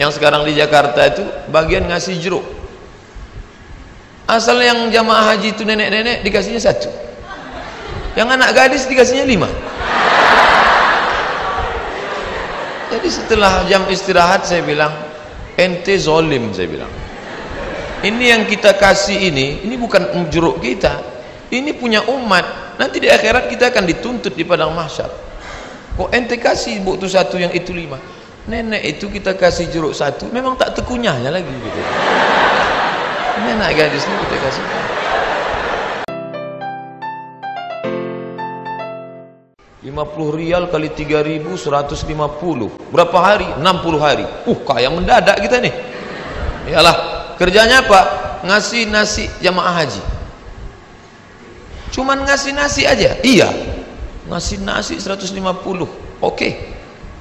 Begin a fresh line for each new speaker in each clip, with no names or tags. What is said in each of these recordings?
yang sekarang di Jakarta itu bagian ngasih jeruk. Asal yang jamaah haji itu nenek-nenek dikasihnya satu. Yang anak gadis dikasihnya lima. Jadi setelah jam istirahat saya bilang ente zolim saya bilang. Ini yang kita kasih ini ini bukan jeruk kita ini punya umat. Nanti di akhirat kita akan dituntut di padang mahsyar. Kok ente kasih buktu satu yang itu lima nenek itu kita kasih jeruk satu memang tak tekunyahnya lagi gitu. Ini anak gadis ini kita kasih. 50 rial kali 3000 150 berapa hari? 60 hari. Uh kaya mendadak kita nih. Iyalah kerjanya apa? Ngasih nasi jamaah haji. Cuman ngasih nasi aja? Iya. Ngasih nasi 150 oke. okay.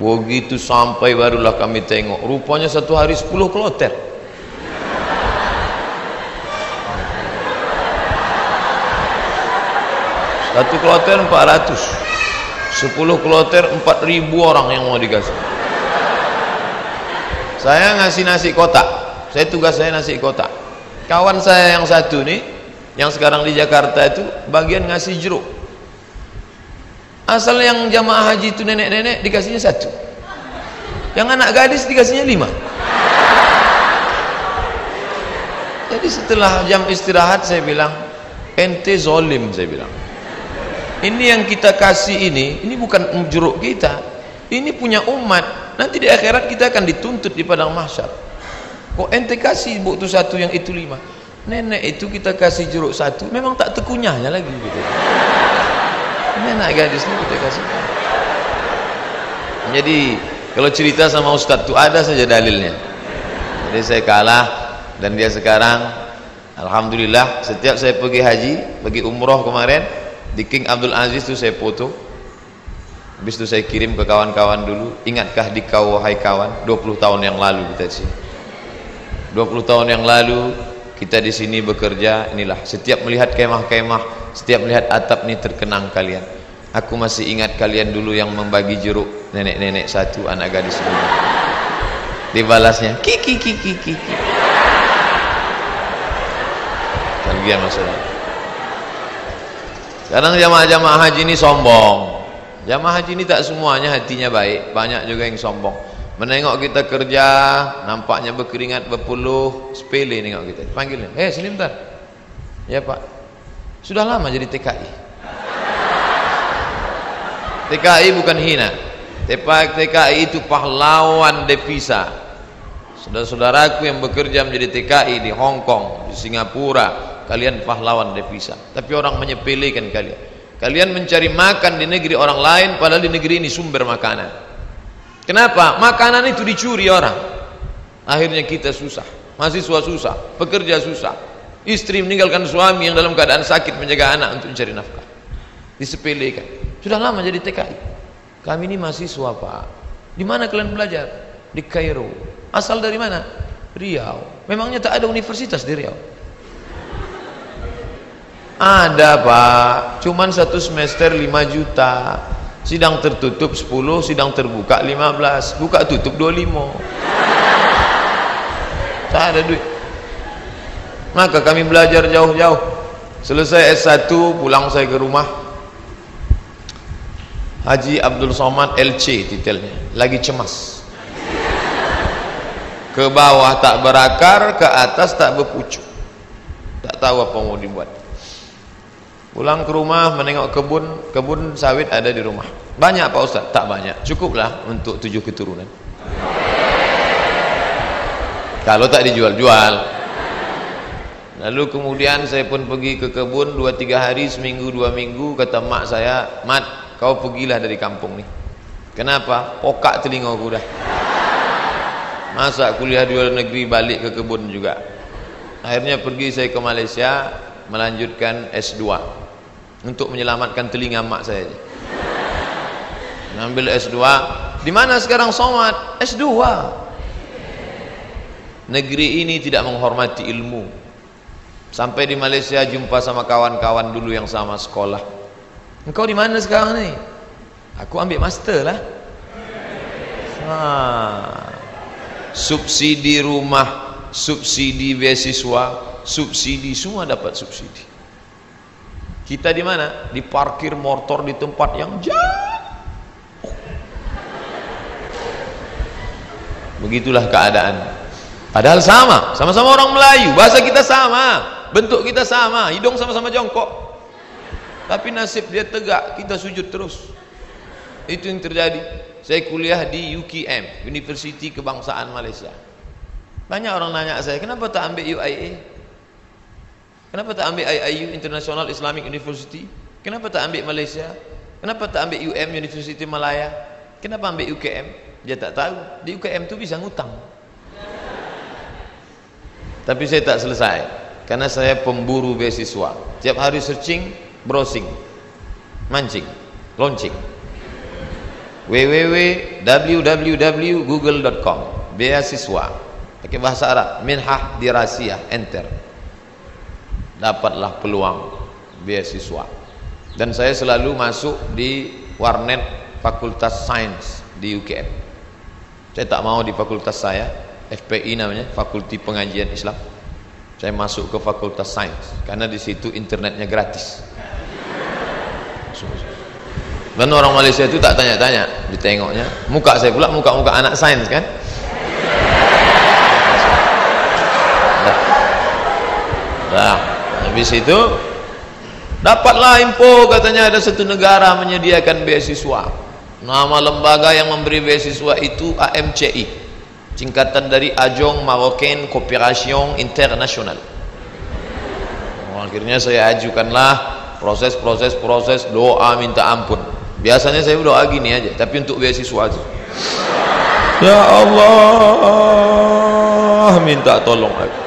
Begitu sampai barulah kami tengok. Rupanya satu hari 10 kloter. Satu kloter 400 10 kloter 4000 orang yang mau dikasih saya ngasih nasi kotak. Saya tugas saya nasi kotak. Kawan saya yang satu nih yang sekarang di Jakarta itu bagian ngasih jeruk asal yang jamaah haji itu nenek-nenek dikasihnya satu. Yang anak gadis dikasihnya lima. Jadi setelah jam istirahat saya bilang ente zolim saya bilang. Ini yang kita kasih ini ini bukan jeruk kita ini punya umat. Nanti di akhirat kita akan dituntut di padang mahsyar. Kok ente kasih buktu satu yang itu lima? Nenek itu kita kasih jeruk satu memang tak tekunyahnya lagi gitu ini anak gadis ini kita kasih. Jadi kalau cerita sama ustadz itu ada saja dalilnya. Jadi saya kalah dan dia sekarang Alhamdulillah setiap saya pergi haji pergi umroh kemarin di King Abdul Aziz itu saya foto habis itu saya kirim ke kawan-kawan dulu. Ingatkah di kau wahai kawan? 20 tahun yang lalu kita sini. 20 tahun yang lalu kita di sini bekerja inilah setiap melihat kemah-kemah setiap melihat atap ini terkenang kalian aku masih ingat kalian dulu yang membagi jeruk nenek-nenek satu anak gadis dulu dibalasnya kiki kiki kiki bagian masalah Kadang jamaah-jamaah haji ini sombong. Jamaah haji ini tak semuanya hatinya baik, banyak juga yang sombong. Menengok kita kerja, nampaknya berkeringat berpuluh, sepele nengok kita. Panggilnya, "Eh, sini bentar." "Ya, Pak." Sudah lama jadi TKI. TKI bukan hina. TKI itu pahlawan devisa. Saudara-saudaraku yang bekerja menjadi TKI di Hong Kong, di Singapura, kalian pahlawan devisa tapi orang menyepelekan kalian kalian mencari makan di negeri orang lain padahal di negeri ini sumber makanan kenapa? makanan itu dicuri orang akhirnya kita susah mahasiswa susah pekerja susah istri meninggalkan suami yang dalam keadaan sakit menjaga anak untuk mencari nafkah. Disepelekan. Sudah lama jadi TKI kami ini mahasiswa pak. Di mana kalian belajar? di Kairo. Asal dari mana? Riau. Memangnya tak ada universitas di Riau? Ada pak. Cuman satu semester 5 juta. Sidang tertutup 10 sidang terbuka 15 buka tutup 25 tak ada duit maka kami belajar jauh-jauh. Selesai S1 pulang saya ke rumah. Haji Abdul Somad LC titelnya. Lagi cemas. Ke bawah tak berakar ke atas tak berpucuk. Tak tahu apa mau dibuat. Pulang ke rumah menengok kebun. Kebun sawit ada di rumah. Banyak Pak Ustaz? tak banyak. Cukuplah untuk tujuh keturunan. Kalau tak dijual-jual lalu kemudian saya pun pergi ke kebun dua tiga hari seminggu dua minggu kata mak saya mat kau pergilah dari kampung ni. Kenapa? pokak telinga aku dah. Masa kuliah di luar negeri balik ke kebun juga. Akhirnya pergi saya ke Malaysia melanjutkan S2 untuk menyelamatkan telinga mak saya ambil S2 di mana sekarang somat S2 negeri ini tidak menghormati ilmu sampai di Malaysia jumpa sama kawan-kawan dulu yang sama sekolah. Engkau di mana sekarang ni? Aku ambil master lah. Ha. subsidi rumah subsidi beasiswa subsidi semua dapat subsidi. Kita di mana? Di parkir motor di tempat yang jauh. Begitulah keadaan. Padahal sama sama-sama orang Melayu. Bahasa kita sama bentuk kita sama. Hidung sama-sama jongkok. Tapi nasib dia tegak. Kita sujud terus. Itu yang terjadi. Saya kuliah di UKM University Kebangsaan Malaysia. Banyak orang nanya saya kenapa tak ambil UIA kenapa tak ambil IIU International Islamic University? Kenapa tak ambil Malaysia? Kenapa tak ambil UM University Malaya? Kenapa ambil UKM dia tak tahu. Di UKM tu bisa ngutang. Tapi saya tak selesai karena saya pemburu beasiswa. Tiap hari searching browsing mancing launching. www.www.google.com beasiswa. Pakai bahasa Arab minhah dirasiah enter. Dapatlah peluang beasiswa. Dan saya selalu masuk di warnet fakultas sains di UKM saya tak mau di fakultas saya FPI namanya fakulti pengajian Islam saya masuk ke fakultas sains karena di situ internetnya gratis. Dan orang Malaysia itu tak tanya-tanya ditengoknya. Muka saya pula muka-muka anak sains kan? Nah, habis itu dapatlah info katanya ada satu negara menyediakan beasiswa. Nama lembaga yang memberi beasiswa itu AMCI singkatan dari Ajong Marocain Cooperation International oh, akhirnya saya ajukanlah proses-proses proses doa minta ampun. Biasanya saya berdoa gini aja tapi untuk beasiswa aja. Ya Allah minta tolong aku.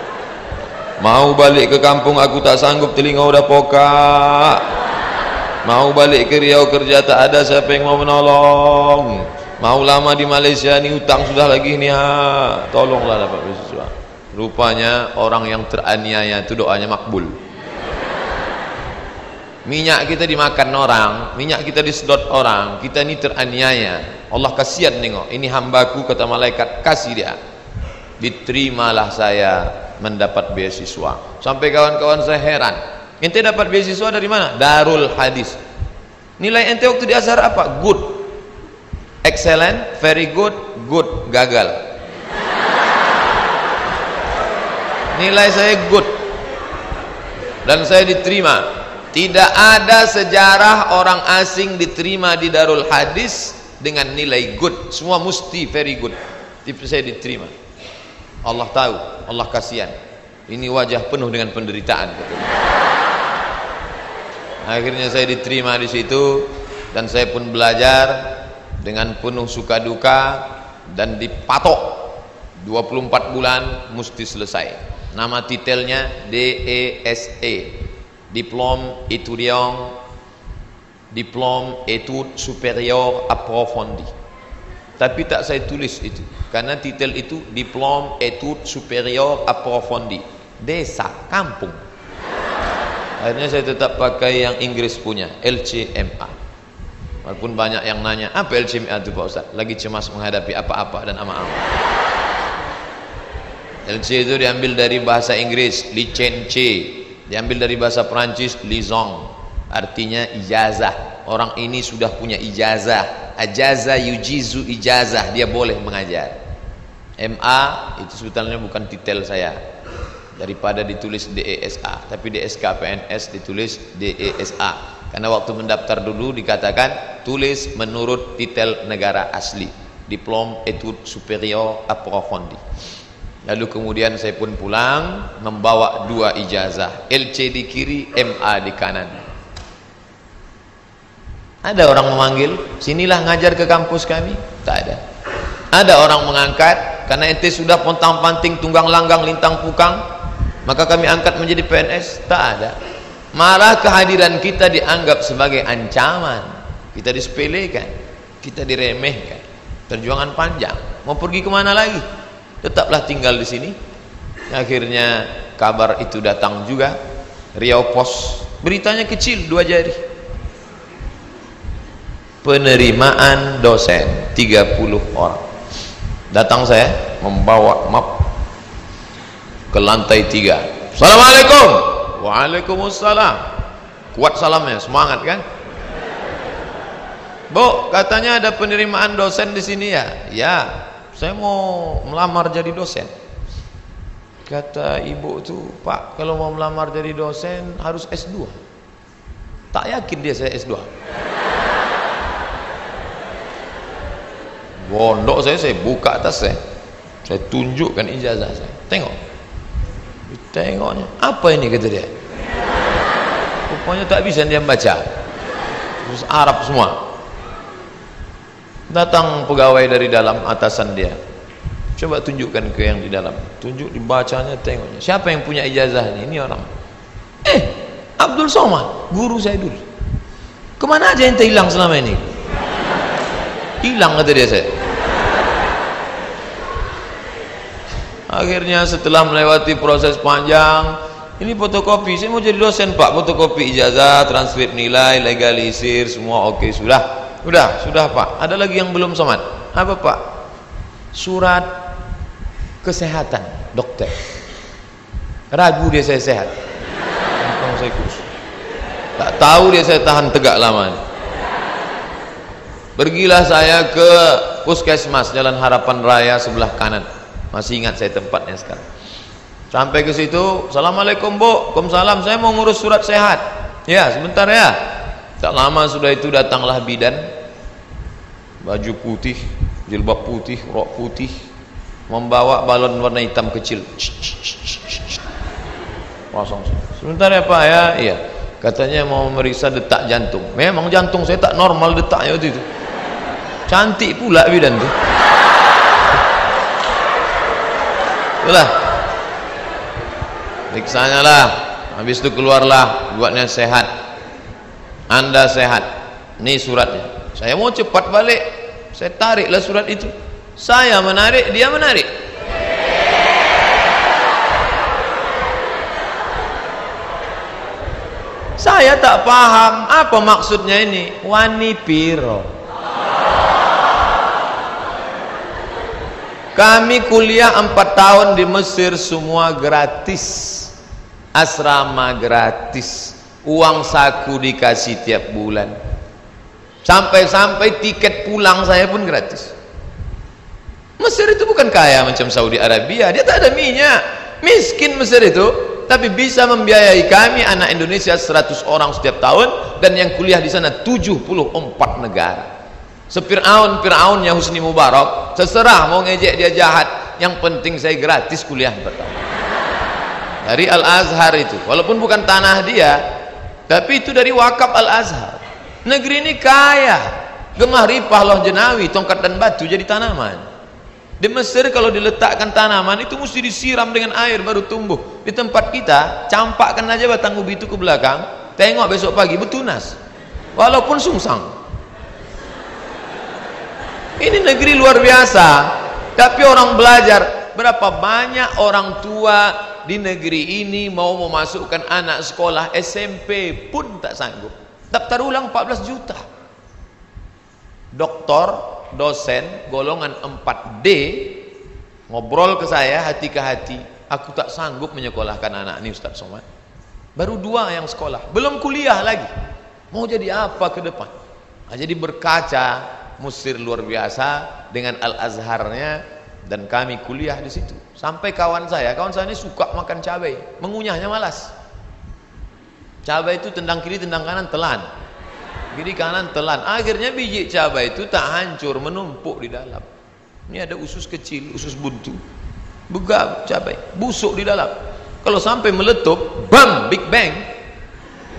Mau balik ke kampung aku tak sanggup telinga udah pokak. Mau balik ke Riau kerja tak ada siapa yang mau menolong mau lama di Malaysia ni utang sudah lagi ni ha. tolonglah dapat beasiswa rupanya orang yang teraniaya itu doanya makbul. Minyak kita dimakan orang minyak kita disedot orang kita ini teraniaya. Allah kasihan tengok ini hambaku kata malaikat kasih dia. Diterimalah saya mendapat beasiswa. Sampai kawan-kawan saya heran ente dapat beasiswa dari mana? Darul Hadis. Nilai ente waktu di Azhar apa? good excellent, very good, good, gagal. Nilai saya good. Dan saya diterima. Tidak ada sejarah orang asing diterima di Darul Hadis dengan nilai good. Semua mesti very good. Tapi saya diterima. Allah tahu Allah kasihan. Ini wajah penuh dengan penderitaan. Akhirnya saya diterima di situ dan saya pun belajar dengan penuh suka duka dan dipatok 24 bulan mesti selesai. Nama titelnya DESE diplôme étudiant diplôme études supérieures approfondies tapi tak saya tulis itu karena titel itu diplôme études supérieures approfondies desa kampung. Akhirnya saya tetap pakai yang Inggris punya LCMA walaupun banyak yang nanya apa LCMA itu Pak Ustaz? Lagi cemas menghadapi apa-apa dan ama-ama LC itu diambil dari bahasa Inggris license diambil dari bahasa Perancis lizong artinya ijazah. Orang ini sudah punya ijazah. Ajaza yujizu ijazah. Dia boleh mengajar. MA itu sebetulnya bukan titel saya. Daripada ditulis DESA tapi DSK PNS ditulis DESA karena waktu mendaftar dulu dikatakan tulis menurut titel negara asli. Diplom Etude Superior Approfondi lalu kemudian saya pun pulang membawa dua ijazah. LC di kiri MA di kanan. Ada orang memanggil sinilah ngajar ke kampus kami? Tak ada. Ada orang mengangkat karena ente sudah pontang panting tunggang langgang lintang pukang maka kami angkat menjadi PNS tak ada malah kehadiran kita dianggap sebagai ancaman. Kita disepelekan kita diremehkan. Perjuangan panjang. Mau pergi ke mana lagi? Tetaplah tinggal di sini. Akhirnya kabar itu datang juga. Riau Pos. Beritanya kecil dua jari. Penerimaan dosen 30 orang. Datang saya membawa map ke lantai tiga. Assalamualaikum Waalaikumsalam kuat salamnya semangat kan Bu katanya ada penerimaan dosen di sini ya ya saya mau melamar jadi dosen kata ibu tuh pak kalau mau melamar jadi dosen harus S2 tak yakin dia saya S2 Bondok saya saya buka atas saya. Saya tunjukkan ijazah saya. Tengok. Tengoknya. Apa ini kata dia? Rupanya tak bisa dia baca. Terus Arab semua. Datang pegawai dari dalam atasan dia. Coba tunjukkan ke yang di dalam. Tunjuk dibacanya, tengoknya. Siapa yang punya ijazah ini? Ini orang. Eh, Abdul Somad, guru saya dulu. Ke mana aja yang hilang selama ini? Hilang kata dia saya. Akhirnya setelah melewati proses panjang ini fotokopi saya mau jadi dosen pak fotokopi ijazah transkrip nilai legalisir semua oke sudah. Sudah sudah pak. Ada lagi yang belum somat? Apa pak? Surat kesehatan dokter. Ragu dia saya sehat. Saya kurus? Tak tahu dia saya tahan tegak lama pergilah saya ke puskesmas jalan harapan raya sebelah kanan masih ingat saya tempatnya sekarang. Sampai ke situ Assalamualaikum bu. Waalaikumsalam. Saya mau ngurus surat sehat. Ya sebentar ya. Tak lama sudah itu datanglah bidan. Baju putih jilbab putih rok putih membawa balon warna hitam kecil. Kosong. Sebentar ya pak ya. Iya. Katanya mau memeriksa detak jantung. Memang jantung saya tak normal detaknya waktu itu. Cantik pula bidan tuh itulah periksanya lah. Habis itu keluarlah buatnya sehat. Anda sehat. Ini suratnya. Saya mau cepat balik. Saya tariklah surat itu. Saya menarik dia menarik. Saya tak paham apa maksudnya ini. Wani piro kami kuliah empat tahun di Mesir semua gratis. Asrama gratis. Uang saku dikasih tiap bulan. Sampai-sampai tiket pulang saya pun gratis. Mesir itu bukan kaya macam Saudi Arabia. Dia tak ada minyak. Miskin Mesir itu tapi bisa membiayai kami anak Indonesia 100 orang setiap tahun dan yang kuliah di sana 74 negara Sepir'aun Fir'aunnya Husni Mubarak. Terserah mau ngejek dia jahat. Yang penting saya gratis kuliah pertama. Dari Al-Azhar itu. Walaupun bukan tanah dia tapi itu dari wakaf Al-Azhar. Negeri ini kaya. Gemah ripah loh jenawi tongkat dan batu jadi tanaman. Di Mesir kalau diletakkan tanaman itu mesti disiram dengan air baru tumbuh. Di tempat kita campakkan aja batang ubi itu ke belakang. Tengok besok pagi betunas. Walaupun sungsang ini negeri luar biasa. Tapi orang belajar berapa banyak orang tua di negeri ini mau memasukkan anak sekolah SMP pun tak sanggup. Daftar ulang 14 juta. Doktor dosen golongan 4D ngobrol ke saya hati ke hati. Aku tak sanggup menyekolahkan anak ini Ustaz Somad. Baru dua yang sekolah belum kuliah lagi. Mau jadi apa ke depan? Nah, jadi berkaca Mesir luar biasa dengan Al-Azharnya dan kami kuliah di situ. Sampai kawan saya, kawan saya ini suka makan cabai, mengunyahnya malas. Cabai itu tendang kiri, tendang kanan telan. Kiri kanan telan. Akhirnya biji cabai itu tak hancur, menumpuk di dalam. Ini ada usus kecil, usus buntu. Begap cabai, busuk di dalam. Kalau sampai meletup, bam, big bang,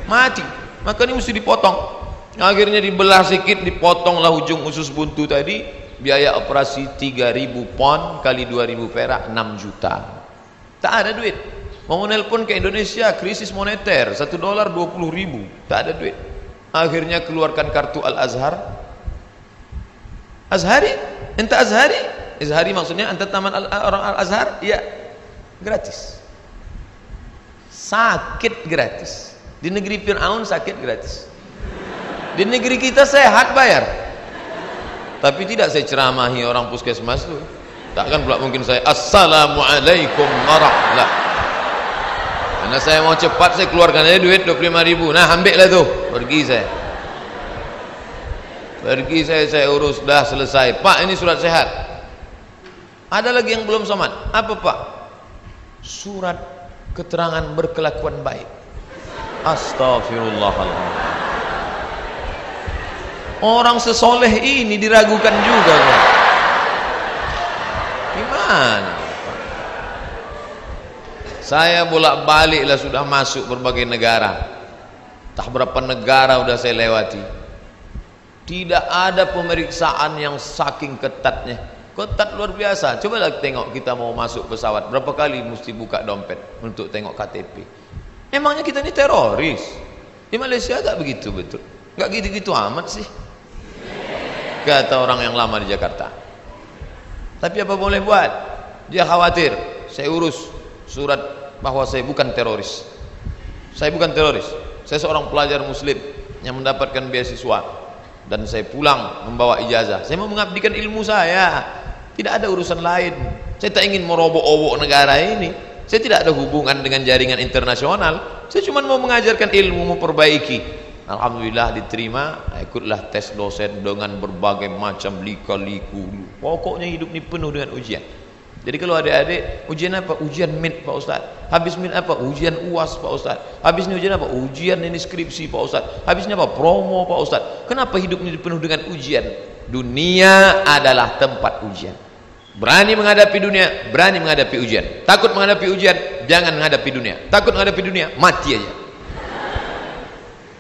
mati. Maka ini mesti dipotong akhirnya dibelah sedikit dipotonglah ujung usus buntu tadi. Biaya operasi 3000 pon kali 2000 perak 6 juta. Tak ada duit. Mau nelpon ke Indonesia krisis moneter 1 dolar 20 ribu. Tak ada duit. Akhirnya keluarkan kartu Al-Azhar. Azhari? Ente Azhari? Azhari maksudnya ente taman Al orang Al-Azhar? Iya. Gratis. Sakit gratis. Di negeri Fir'aun sakit gratis di negeri kita sehat bayar. Tapi tidak saya ceramahi orang puskesmas itu takkan pula mungkin saya assalamualaikum warahmatullahi karena saya mau cepat saya keluarkan aja duit 25 ribu. Nah ambil lah tuh pergi saya. Pergi saya saya urus. Dah selesai. Pak ini surat sehat. Ada lagi yang belum somat apa pak? Surat keterangan berkelakuan baik. Astagfirullahaladzim orang sesoleh ini diragukan juga gimana? Saya bolak balik lah sudah masuk berbagai negara. Tak berapa negara sudah saya lewati. Tidak ada pemeriksaan yang saking ketatnya. Ketat luar biasa. Coba lah tengok kita mau masuk pesawat. Berapa kali mesti buka dompet untuk tengok KTP emangnya kita ini teroris? Di Malaysia tak begitu betul? Gak gitu-gitu amat sih kata orang yang lama di Jakarta. Tapi apa boleh buat? Dia khawatir saya urus surat bahwa saya bukan teroris. Saya bukan teroris. Saya seorang pelajar muslim yang mendapatkan beasiswa dan saya pulang membawa ijazah. Saya mau mengabdikan ilmu saya. Tidak ada urusan lain. Saya tak ingin merobok-obok negara ini. Saya tidak ada hubungan dengan jaringan internasional. Saya cuma mau mengajarkan ilmu memperbaiki Alhamdulillah diterima. Ikutlah tes dosen dengan berbagai macam lika-liku. Pokoknya hidup ni penuh dengan ujian. Jadi kalau adik-adik ujian apa? ujian mid Pak Ustaz. Habis mid apa? ujian uas Pak Ustaz. Habis ni ujian apa? ujian ini skripsi Pak Ustaz. Habis ni apa? promo Pak Ustaz. Kenapa hidup ni penuh dengan ujian? Dunia adalah tempat ujian. Berani menghadapi dunia berani menghadapi ujian. Takut menghadapi ujian jangan menghadapi dunia. Takut menghadapi dunia mati aja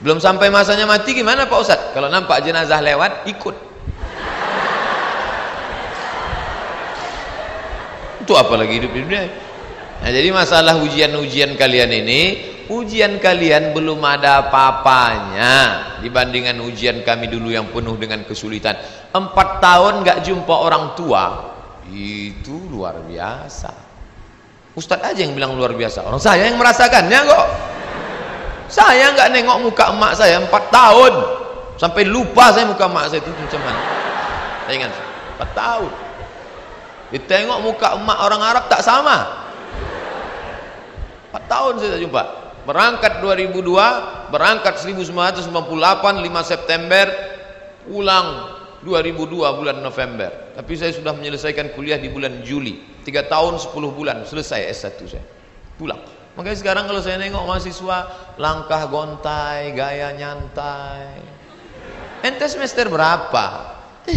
belum sampai masanya mati gimana Pak Ustaz kalau nampak jenazah lewat ikut. Itu apalagi hidup di dunia? Nah jadi masalah ujian-ujian kalian ini ujian kalian belum ada apa-apanya dibandingkan ujian kami dulu yang penuh dengan kesulitan. Empat tahun gak jumpa orang tua itu luar biasa. Ustadz aja yang bilang luar biasa. Orang saya yang merasakannya kok saya nggak nengok muka emak saya empat tahun. Sampai lupa saya muka emak saya itu macam mana. Saya ingat. Empat tahun. Ditengok muka emak orang Arab tak sama. Empat tahun saya tak jumpa. Berangkat 2002 berangkat 1998 5 September pulang 2002 bulan November. Tapi saya sudah menyelesaikan kuliah di bulan Juli. 3 tahun 10 bulan. Selesai S1 saya. Pulang Makanya sekarang kalau saya nengok mahasiswa langkah gontai, gaya nyantai. Ente semester berapa?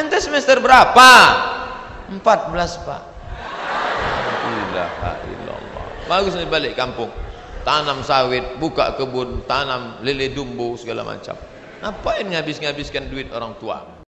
Ente semester berapa? 14 pak. Ilaha illallah. Bagus nih balik kampung. Tanam sawit, buka kebun, tanam lele dumbo segala macam. Ngapain ngabis-ngabiskan duit orang tua?